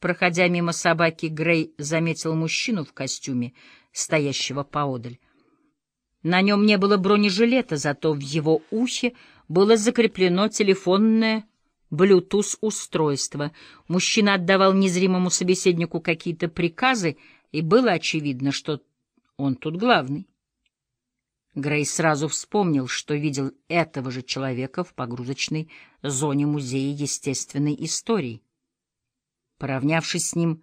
Проходя мимо собаки, Грей заметил мужчину в костюме, стоящего поодаль. На нем не было бронежилета, зато в его ухе было закреплено телефонное Bluetooth-устройство. Мужчина отдавал незримому собеседнику какие-то приказы, и было очевидно, что он тут главный. Грей сразу вспомнил, что видел этого же человека в погрузочной зоне Музея естественной истории. Поравнявшись с ним,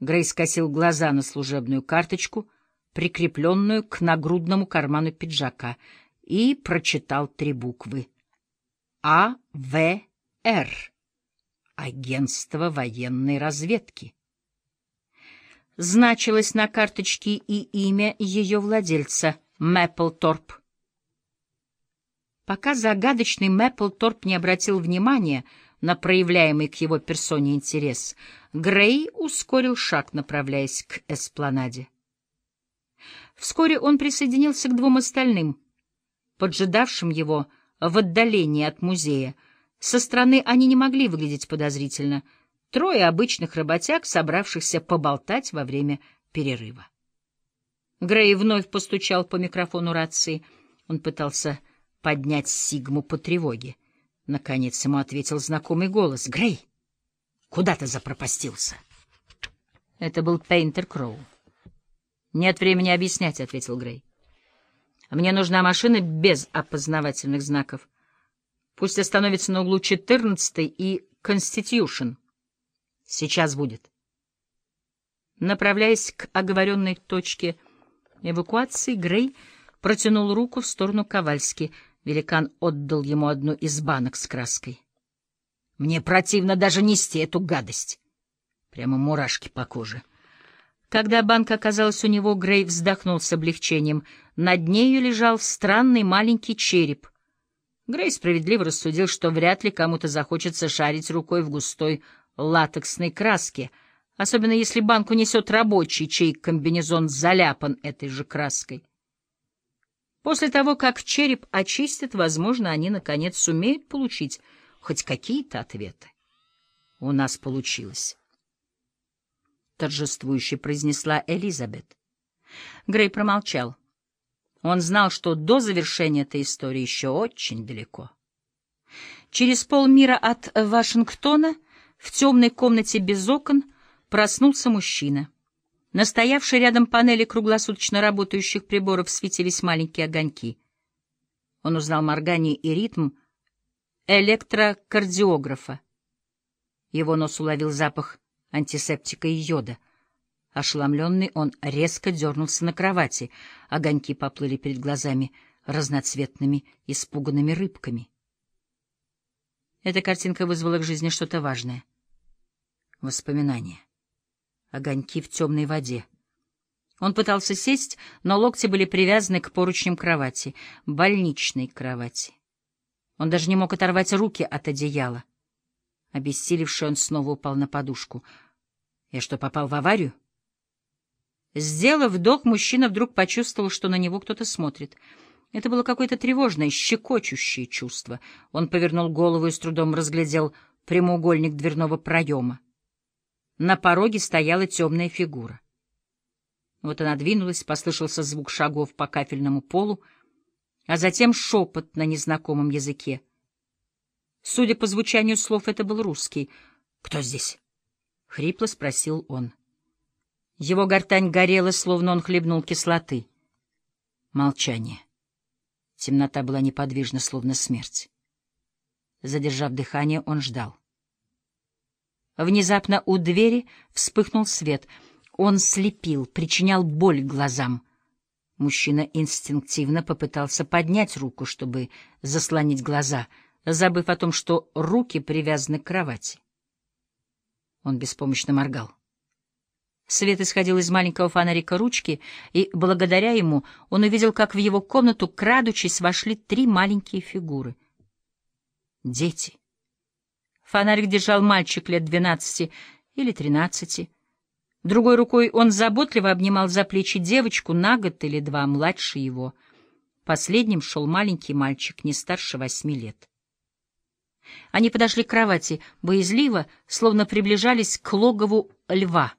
Грей скосил глаза на служебную карточку, прикрепленную к нагрудному карману пиджака, и прочитал три буквы. А.В.Р. Агентство военной разведки. Значилось на карточке и имя ее владельца — Мэпплторп. Пока загадочный Мэпплторп не обратил внимания на проявляемый к его персоне интерес, Грей ускорил шаг, направляясь к эспланаде. Вскоре он присоединился к двум остальным, поджидавшим его в отдалении от музея. Со стороны они не могли выглядеть подозрительно. Трое обычных работяг, собравшихся поболтать во время перерыва. Грей вновь постучал по микрофону рации. Он пытался поднять Сигму по тревоге. Наконец ему ответил знакомый голос. «Грей, куда ты запропастился?» Это был Пейнтер Кроу. «Нет времени объяснять», — ответил Грей. «Мне нужна машина без опознавательных знаков. Пусть остановится на углу 14 и Конститюшн. Сейчас будет». Направляясь к оговоренной точке эвакуации, Грей протянул руку в сторону Ковальски — Великан отдал ему одну из банок с краской. Мне противно даже нести эту гадость. Прямо мурашки по коже. Когда банка оказалась у него, Грей вздохнул с облегчением. Над нею лежал странный маленький череп. Грей справедливо рассудил, что вряд ли кому-то захочется шарить рукой в густой латексной краске, особенно если банку несет рабочий, чей комбинезон заляпан этой же краской. После того, как череп очистят, возможно, они, наконец, сумеют получить хоть какие-то ответы. У нас получилось. Торжествующе произнесла Элизабет. Грей промолчал. Он знал, что до завершения этой истории еще очень далеко. Через полмира от Вашингтона в темной комнате без окон проснулся мужчина — на стоявшей рядом панели круглосуточно работающих приборов светились маленькие огоньки. Он узнал моргание и ритм электрокардиографа. Его нос уловил запах антисептика и йода. Ошеломленный, он резко дернулся на кровати. Огоньки поплыли перед глазами разноцветными, испуганными рыбками. Эта картинка вызвала к жизни что-то важное. Воспоминание огоньки в темной воде. Он пытался сесть, но локти были привязаны к поручням кровати, больничной кровати. Он даже не мог оторвать руки от одеяла. Обессилевший, он снова упал на подушку. Я что, попал в аварию? Сделав вдох, мужчина вдруг почувствовал, что на него кто-то смотрит. Это было какое-то тревожное, щекочущее чувство. Он повернул голову и с трудом разглядел прямоугольник дверного проема. На пороге стояла темная фигура. Вот она двинулась, послышался звук шагов по кафельному полу, а затем шепот на незнакомом языке. Судя по звучанию слов, это был русский. «Кто здесь?» — хрипло спросил он. Его гортань горела, словно он хлебнул кислоты. Молчание. Темнота была неподвижна, словно смерть. Задержав дыхание, он ждал. Внезапно у двери вспыхнул свет. Он слепил, причинял боль глазам. Мужчина инстинктивно попытался поднять руку, чтобы заслонить глаза, забыв о том, что руки привязаны к кровати. Он беспомощно моргал. Свет исходил из маленького фонарика ручки, и благодаря ему он увидел, как в его комнату, крадучись, вошли три маленькие фигуры. Дети. Фонарик держал мальчик лет двенадцати или тринадцати. Другой рукой он заботливо обнимал за плечи девочку на год или два младше его. Последним шел маленький мальчик, не старше восьми лет. Они подошли к кровати, боязливо, словно приближались к логову льва.